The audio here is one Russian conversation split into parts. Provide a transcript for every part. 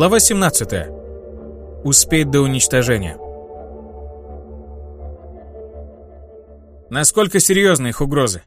Глава 17. Успеть до уничтожения. Насколько серьезны их угрозы?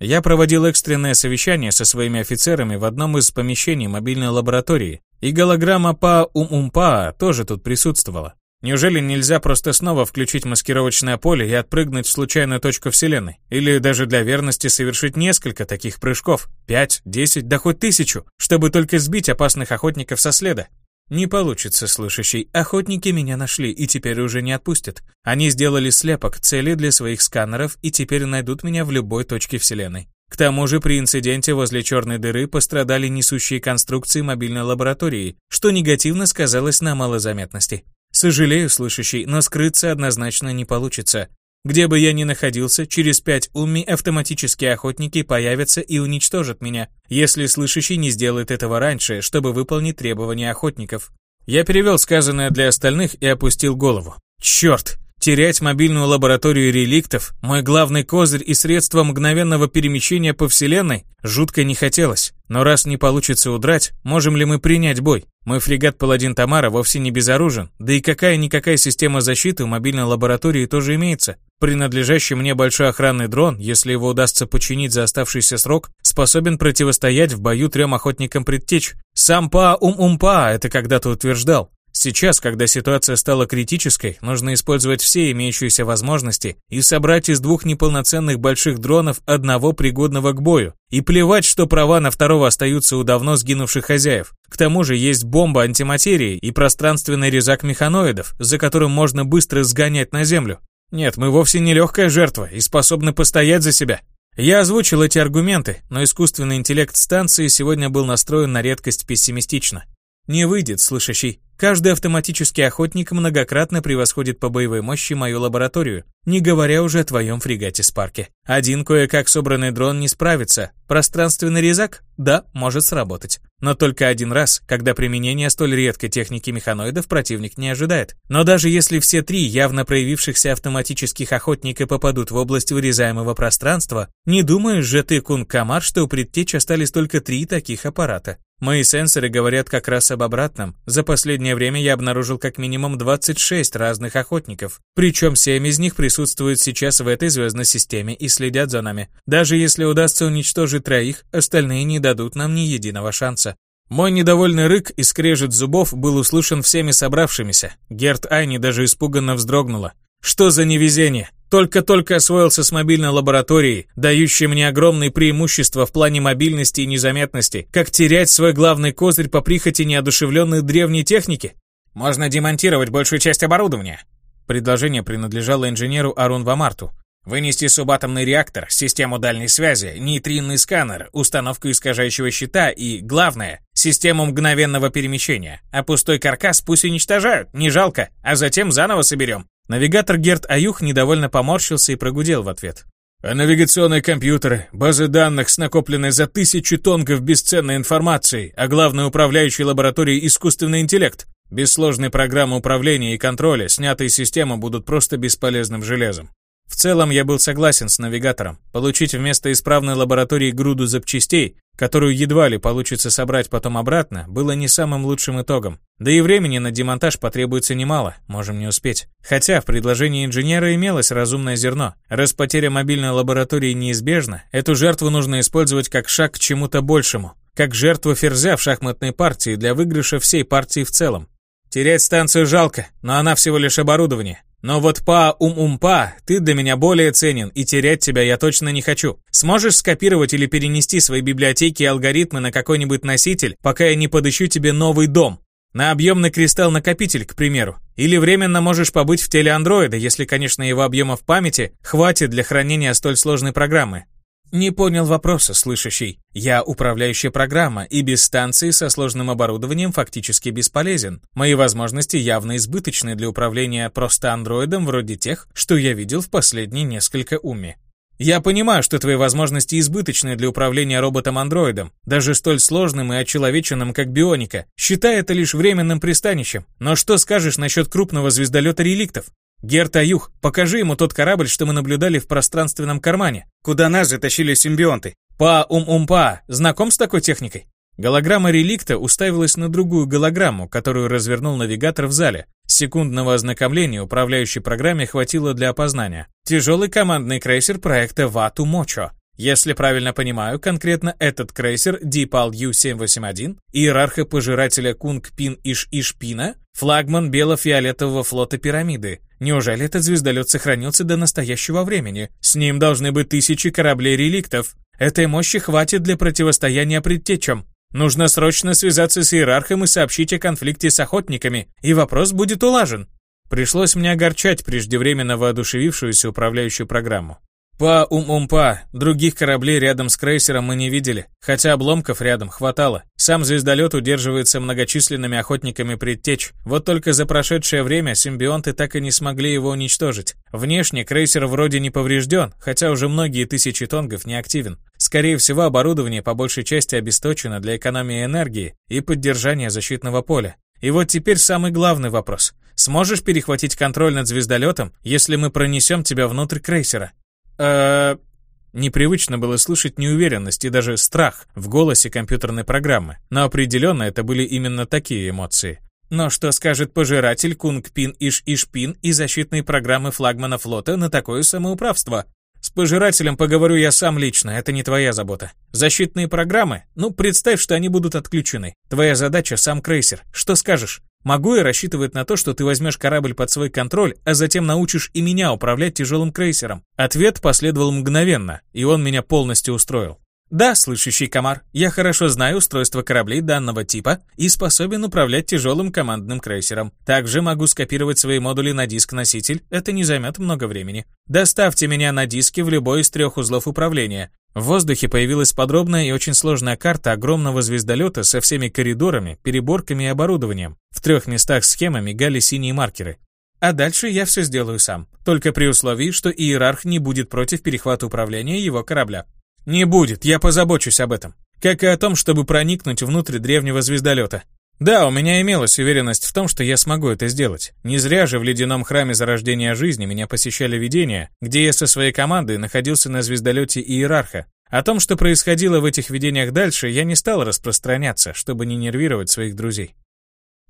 Я проводил экстренное совещание со своими офицерами в одном из помещений мобильной лаборатории, и голограмма па ум умпа тоже тут присутствовала. Неужели нельзя просто снова включить маскировочное поле и отпрыгнуть в случайную точку Вселенной? Или даже для верности совершить несколько таких прыжков? Пять, десять, да хоть тысячу, чтобы только сбить опасных охотников со следа? Не получится, слышащий. Охотники меня нашли и теперь уже не отпустят. Они сделали слепок цели для своих сканеров и теперь найдут меня в любой точке Вселенной. К тому же при инциденте возле черной дыры пострадали несущие конструкции мобильной лаборатории, что негативно сказалось на малозаметности. Сожалею, слышащий, но скрыться однозначно не получится. Где бы я ни находился, через пять умми автоматические охотники появятся и уничтожат меня, если слышащий не сделает этого раньше, чтобы выполнить требования охотников. Я перевел сказанное для остальных и опустил голову. Черт! Терять мобильную лабораторию реликтов, мой главный козырь и средство мгновенного перемещения по Вселенной, жутко не хотелось. Но раз не получится удрать, можем ли мы принять бой? Мой фрегат «Паладин Тамара» вовсе не безоружен, да и какая-никакая система защиты в мобильной лаборатории тоже имеется. Принадлежащий мне большой охранный дрон, если его удастся починить за оставшийся срок, способен противостоять в бою трем охотникам предтеч. Сам Па-Ум-Ум-Па это когда-то утверждал. Сейчас, когда ситуация стала критической, нужно использовать все имеющиеся возможности и собрать из двух неполноценных больших дронов одного пригодного к бою. И плевать, что права на второго остаются у давно сгинувших хозяев. К тому же есть бомба антиматерии и пространственный резак механоидов, за которым можно быстро сгонять на землю. Нет, мы вовсе не легкая жертва и способны постоять за себя. Я озвучил эти аргументы, но искусственный интеллект станции сегодня был настроен на редкость пессимистично. Не выйдет, слышащий. Каждый автоматический охотник многократно превосходит по боевой мощи мою лабораторию, не говоря уже о твоем фрегате Спарке. Один кое-как собранный дрон не справится. Пространственный резак? Да, может сработать. Но только один раз, когда применение столь редкой техники механоидов противник не ожидает. Но даже если все три явно проявившихся автоматических охотника попадут в область вырезаемого пространства, не думаешь же ты, Кун Камар, что у предтеч остались только три таких аппарата? Мои сенсоры говорят как раз об обратном. За последнее время я обнаружил как минимум 26 разных охотников. Причем 7 из них присутствуют сейчас в этой звездной системе и следят за нами. Даже если удастся уничтожить троих, остальные не дадут нам ни единого шанса. Мой недовольный рык и скрежет зубов был услышан всеми собравшимися. Герт Айни даже испуганно вздрогнула. Что за невезение? Только-только освоился с мобильной лабораторией, дающей мне огромные преимущества в плане мобильности и незаметности. Как терять свой главный козырь по прихоти неодушевленной древней техники? Можно демонтировать большую часть оборудования. Предложение принадлежало инженеру Арун Вамарту. Вынести субатомный реактор, систему дальней связи, нейтринный сканер, установку искажающего щита и, главное, систему мгновенного перемещения. А пустой каркас пусть уничтожают, не жалко, а затем заново соберем. Навигатор Герт Аюх недовольно поморщился и прогудел в ответ. А навигационные компьютеры, базы данных с накопленной за тысячи тонков бесценной информацией, а главной управляющей лабораторией искусственный интеллект. Без сложной программы управления и контроля снятые системы будут просто бесполезным железом. В целом я был согласен с навигатором. Получить вместо исправной лаборатории груду запчастей, которую едва ли получится собрать потом обратно, было не самым лучшим итогом. Да и времени на демонтаж потребуется немало, можем не успеть. Хотя в предложении инженера имелось разумное зерно. Раз потеря мобильной лаборатории неизбежна, эту жертву нужно использовать как шаг к чему-то большему. Как жертву ферзя в шахматной партии для выигрыша всей партии в целом. Терять станцию жалко, но она всего лишь оборудование. Но вот па-ум-ум-па, ты для меня более ценен, и терять тебя я точно не хочу. Сможешь скопировать или перенести свои библиотеки и алгоритмы на какой-нибудь носитель, пока я не подыщу тебе новый дом? На объемный кристалл-накопитель, к примеру. Или временно можешь побыть в теле андроида, если, конечно, его объемов памяти хватит для хранения столь сложной программы. Не понял вопроса, слышащий. Я управляющая программа, и без станции со сложным оборудованием фактически бесполезен. Мои возможности явно избыточны для управления просто андроидом вроде тех, что я видел в последние несколько уми. Я понимаю, что твои возможности избыточны для управления роботом-андроидом, даже столь сложным и очеловеченным, как бионика. Считай это лишь временным пристанищем. Но что скажешь насчет крупного звездолета реликтов? Герт Аюх, покажи ему тот корабль, что мы наблюдали в пространственном кармане, куда нас затащили симбионты. Па-ум-ум-па, знаком с такой техникой? Голограмма реликта уставилась на другую голограмму, которую развернул навигатор в зале. Секундного ознакомления управляющей программе хватило для опознания. Тяжелый командный крейсер проекта Вату Мочо. Если правильно понимаю, конкретно этот крейсер Дипал Ю-781, иерарха-пожирателя Кунг Пин Иш Ишпина, флагман бело-фиолетового флота пирамиды. Неужели этот звездолет сохранился до настоящего времени? С ним должны быть тысячи кораблей-реликтов. Этой мощи хватит для противостояния предтечам. Нужно срочно связаться с иерархом и сообщить о конфликте с охотниками, и вопрос будет улажен. Пришлось мне огорчать преждевременно воодушевившуюся управляющую программу. По ум-умпа, других кораблей рядом с крейсером мы не видели, хотя обломков рядом хватало. Сам звездолет удерживается многочисленными охотниками предтеч. Вот только за прошедшее время симбионты так и не смогли его уничтожить. Внешне крейсер вроде не поврежден, хотя уже многие тысячи тонгов не активен. Скорее всего, оборудование по большей части обесточено для экономии энергии и поддержания защитного поля. И вот теперь самый главный вопрос. Сможешь перехватить контроль над звездолетом, если мы пронесем тебя внутрь крейсера? Э Непривычно было слышать неуверенность и даже страх в голосе компьютерной программы, но определенно это были именно такие эмоции. Но что скажет пожиратель Кунг Пин Иш Ишпин и защитные программы флагмана флота на такое самоуправство? С пожирателем поговорю я сам лично, это не твоя забота. Защитные программы? Ну, представь, что они будут отключены. Твоя задача сам крейсер. Что скажешь? Могу я рассчитывать на то, что ты возьмешь корабль под свой контроль, а затем научишь и меня управлять тяжелым крейсером? Ответ последовал мгновенно, и он меня полностью устроил. Да, слышащий комар, я хорошо знаю устройство кораблей данного типа и способен управлять тяжелым командным крейсером. Также могу скопировать свои модули на диск-носитель, это не займет много времени. Доставьте меня на диске в любой из трех узлов управления. В воздухе появилась подробная и очень сложная карта огромного звездолета со всеми коридорами, переборками и оборудованием. В трех местах схемы мигали синие маркеры. А дальше я все сделаю сам, только при условии, что иерарх не будет против перехвата управления его корабля. Не будет, я позабочусь об этом. Как и о том, чтобы проникнуть внутрь древнего звездолета. Да, у меня имелась уверенность в том, что я смогу это сделать. Не зря же в ледяном храме зарождения жизни меня посещали видения, где я со своей командой находился на звездолете Иерарха. О том, что происходило в этих видениях дальше, я не стал распространяться, чтобы не нервировать своих друзей.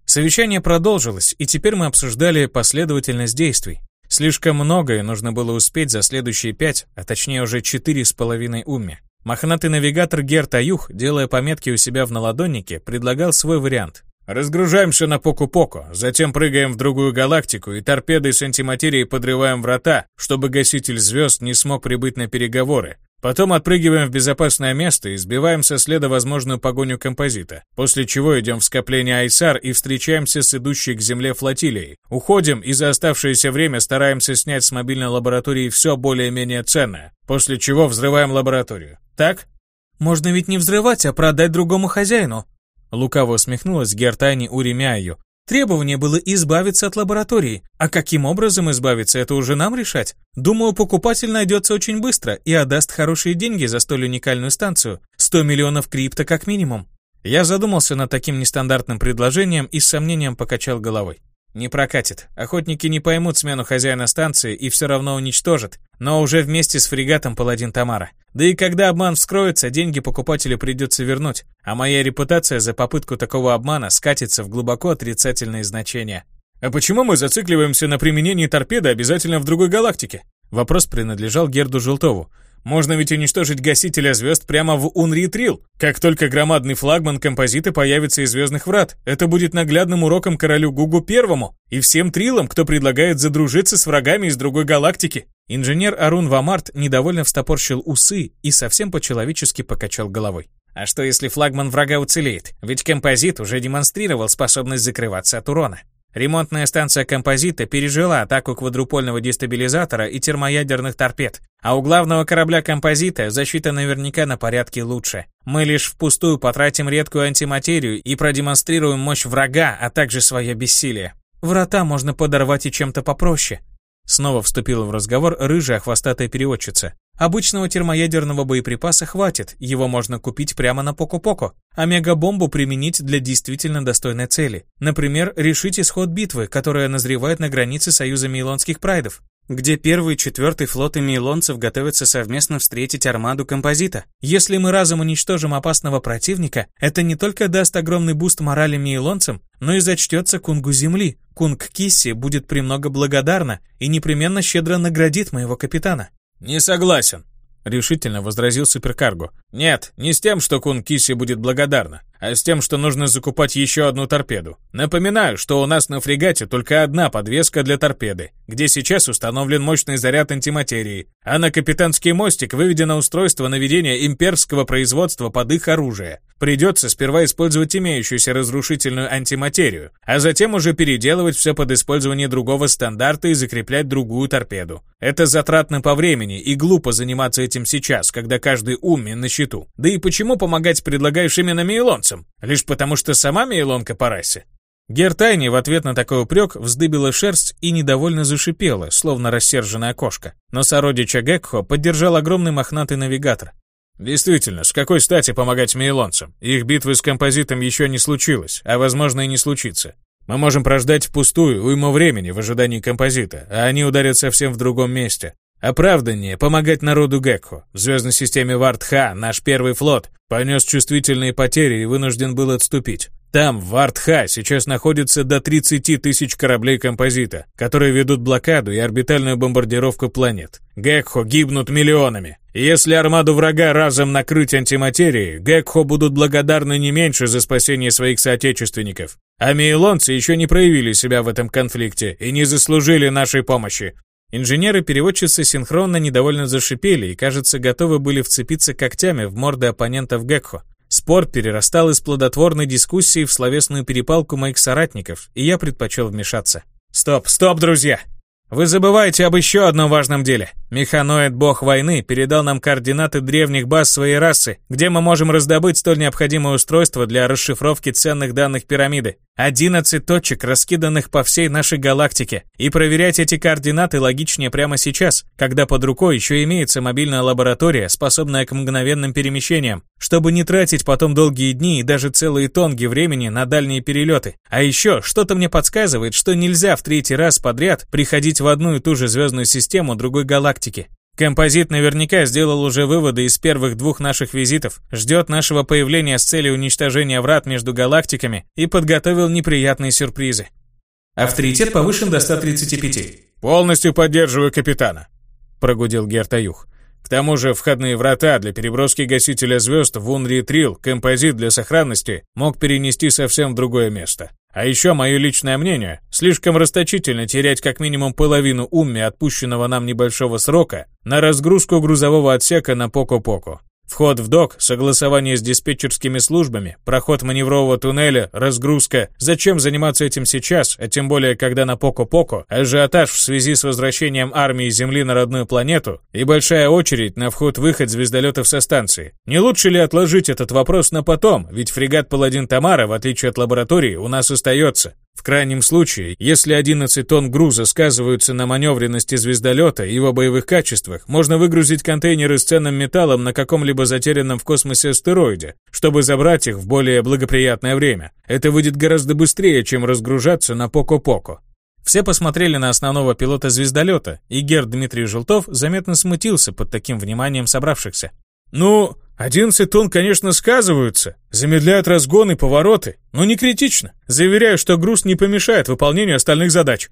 Совещание продолжилось, и теперь мы обсуждали последовательность действий. Слишком многое нужно было успеть за следующие пять, а точнее уже четыре с половиной умми. Мохнатый навигатор Герт Аюх, делая пометки у себя в наладоннике, предлагал свой вариант. «Разгружаемся на Поку-Поку, затем прыгаем в другую галактику и торпедой с антиматерией подрываем врата, чтобы гаситель звезд не смог прибыть на переговоры. Потом отпрыгиваем в безопасное место и сбиваем со следа возможную погоню композита, после чего идем в скопление Айсар и встречаемся с идущей к земле флотилией. Уходим и за оставшееся время стараемся снять с мобильной лаборатории все более-менее ценное, после чего взрываем лабораторию. Так? Можно ведь не взрывать, а продать другому хозяину. Лукаво усмехнулась Гертани Уремяю, Требование было избавиться от лаборатории. А каким образом избавиться, это уже нам решать. Думаю, покупатель найдется очень быстро и отдаст хорошие деньги за столь уникальную станцию. 100 миллионов крипто как минимум. Я задумался над таким нестандартным предложением и с сомнением покачал головой. Не прокатит. Охотники не поймут смену хозяина станции и все равно уничтожат, но уже вместе с фрегатом Паладин Тамара. Да и когда обман вскроется, деньги покупателю придется вернуть, а моя репутация за попытку такого обмана скатится в глубоко отрицательные значения. А почему мы зацикливаемся на применении торпеды обязательно в другой галактике? Вопрос принадлежал Герду Желтову. Можно ведь уничтожить гасителя звезд прямо в Унритрил. Как только громадный флагман композита появится из Звездных Врат, это будет наглядным уроком королю Гугу Первому и всем трилам, кто предлагает задружиться с врагами из другой галактики. Инженер Арун Вамарт недовольно встопорщил усы и совсем по-человечески покачал головой. А что если флагман врага уцелеет? Ведь композит уже демонстрировал способность закрываться от урона. Ремонтная станция «Композита» пережила атаку квадрупольного дестабилизатора и термоядерных торпед, а у главного корабля «Композита» защита наверняка на порядке лучше. Мы лишь впустую потратим редкую антиматерию и продемонстрируем мощь врага, а также свое бессилие. Врата можно подорвать и чем-то попроще. Снова вступила в разговор рыжая хвостатая переводчица. Обычного термоядерного боеприпаса хватит, его можно купить прямо на Поку-Поку, а мегабомбу применить для действительно достойной цели. Например, решить исход битвы, которая назревает на границе Союза Мейлонских Прайдов. где первый и четвертый флоты мейлонцев готовятся совместно встретить армаду композита. Если мы разом уничтожим опасного противника, это не только даст огромный буст морали мейлонцам, но и зачтется кунгу земли. Кунг Кисси будет премного благодарна и непременно щедро наградит моего капитана. «Не согласен», решительно возразил суперкарго. Нет, не с тем, что Кунг Кисси будет благодарна, а с тем, что нужно закупать еще одну торпеду. Напоминаю, что у нас на фрегате только одна подвеска для торпеды, где сейчас установлен мощный заряд антиматерии, а на капитанский мостик выведено устройство наведения имперского производства под их оружие. Придется сперва использовать имеющуюся разрушительную антиматерию, а затем уже переделывать все под использование другого стандарта и закреплять другую торпеду. Это затратно по времени и глупо заниматься этим сейчас, когда каждый ум на счету. Да и почему помогать предлагаешь именно мейлонцам? Лишь потому, что сама мейлонка по расе? Гертайни в ответ на такой упрек вздыбила шерсть и недовольно зашипела, словно рассерженная кошка. Но сородича Гекхо поддержал огромный мохнатый навигатор. Действительно, с какой стати помогать мейлонцам? Их битвы с композитом еще не случилось, а возможно и не случится. Мы можем прождать впустую уйму времени в ожидании композита, а они ударят совсем в другом месте. Оправдание помогать народу Гекхо. В звездной системе Вартха наш первый флот понес чувствительные потери и вынужден был отступить. Там, в Вартха, сейчас находится до 30 тысяч кораблей композита, которые ведут блокаду и орбитальную бомбардировку планет. Гекхо гибнут миллионами. Если армаду врага разом накрыть антиматерией, Гекхо будут благодарны не меньше за спасение своих соотечественников. А мейлонцы еще не проявили себя в этом конфликте и не заслужили нашей помощи. Инженеры-переводчицы синхронно недовольно зашипели и, кажется, готовы были вцепиться когтями в морды оппонентов Гекхо. Спор перерастал из плодотворной дискуссии в словесную перепалку моих соратников, и я предпочел вмешаться. «Стоп, стоп, друзья! Вы забываете об еще одном важном деле. Механоид бог войны передал нам координаты древних баз своей расы, где мы можем раздобыть столь необходимое устройство для расшифровки ценных данных пирамиды. 11 точек, раскиданных по всей нашей галактике. И проверять эти координаты логичнее прямо сейчас, когда под рукой еще имеется мобильная лаборатория, способная к мгновенным перемещениям, чтобы не тратить потом долгие дни и даже целые тонги времени на дальние перелеты. А еще что-то мне подсказывает, что нельзя в третий раз подряд приходить в одну и ту же звездную систему другой галактики. Композит наверняка сделал уже выводы из первых двух наших визитов, ждет нашего появления с целью уничтожения врат между галактиками и подготовил неприятные сюрпризы. Авторитет повышен до 135. Полностью поддерживаю капитана, прогудел Гертаюх. К тому же входные врата для переброски гасителя звезд в Унри Трил композит для сохранности мог перенести совсем в другое место. А еще мое личное мнение, слишком расточительно терять как минимум половину умми отпущенного нам небольшого срока на разгрузку грузового отсека на Поко-Поко. Вход в док, согласование с диспетчерскими службами, проход маневрового туннеля, разгрузка. Зачем заниматься этим сейчас, а тем более, когда на Поко-Поко ажиотаж в связи с возвращением армии Земли на родную планету и большая очередь на вход-выход звездолетов со станции? Не лучше ли отложить этот вопрос на потом, ведь фрегат Паладин Тамара, в отличие от лаборатории, у нас остается? В крайнем случае, если 11 тонн груза сказываются на маневренности звездолета и его боевых качествах, можно выгрузить контейнеры с ценным металлом на каком-либо затерянном в космосе астероиде, чтобы забрать их в более благоприятное время. Это выйдет гораздо быстрее, чем разгружаться на Поко-Поко. Все посмотрели на основного пилота звездолета, и Герд Дмитрий Желтов заметно смутился под таким вниманием собравшихся. «Ну, 11 тонн, конечно, сказываются, замедляют разгон и повороты, но не критично. Заверяю, что груз не помешает выполнению остальных задач».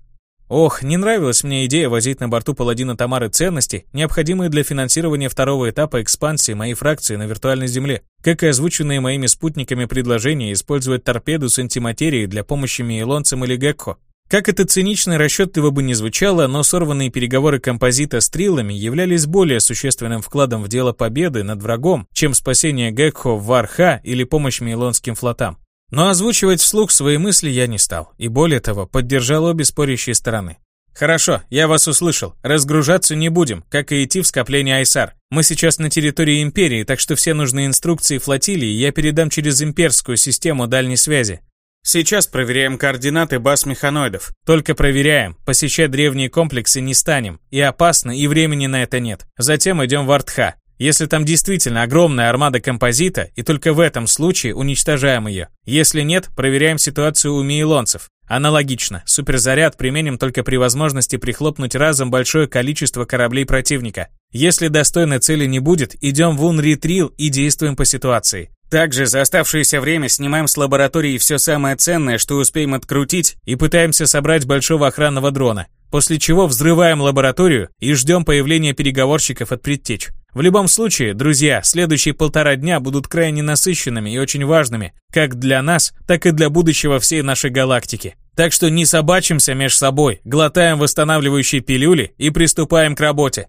Ох, не нравилась мне идея возить на борту паладина Тамары ценности, необходимые для финансирования второго этапа экспансии моей фракции на виртуальной земле, как и озвученные моими спутниками предложения использовать торпеду с антиматерией для помощи мейлонцам или гекко. Как это цинично и расчетливо бы не звучало, но сорванные переговоры композита с трилами являлись более существенным вкладом в дело победы над врагом, чем спасение Гекхо в Варха или помощь Мейлонским флотам. Но озвучивать вслух свои мысли я не стал, и более того, поддержал обе спорящие стороны. «Хорошо, я вас услышал. Разгружаться не будем, как и идти в скопление Айсар. Мы сейчас на территории Империи, так что все нужные инструкции флотилии я передам через имперскую систему дальней связи. Сейчас проверяем координаты баз механоидов. Только проверяем. Посещать древние комплексы не станем. И опасно, и времени на это нет. Затем идем в Артха. Если там действительно огромная армада композита, и только в этом случае уничтожаем ее. Если нет, проверяем ситуацию у мейлонцев. Аналогично, суперзаряд применим только при возможности прихлопнуть разом большое количество кораблей противника. Если достойной цели не будет, идем в Унритрил и действуем по ситуации. Также за оставшееся время снимаем с лаборатории все самое ценное, что успеем открутить, и пытаемся собрать большого охранного дрона. После чего взрываем лабораторию и ждем появления переговорщиков от предтеч. В любом случае, друзья, следующие полтора дня будут крайне насыщенными и очень важными, как для нас, так и для будущего всей нашей галактики. Так что не собачимся меж собой, глотаем восстанавливающие пилюли и приступаем к работе.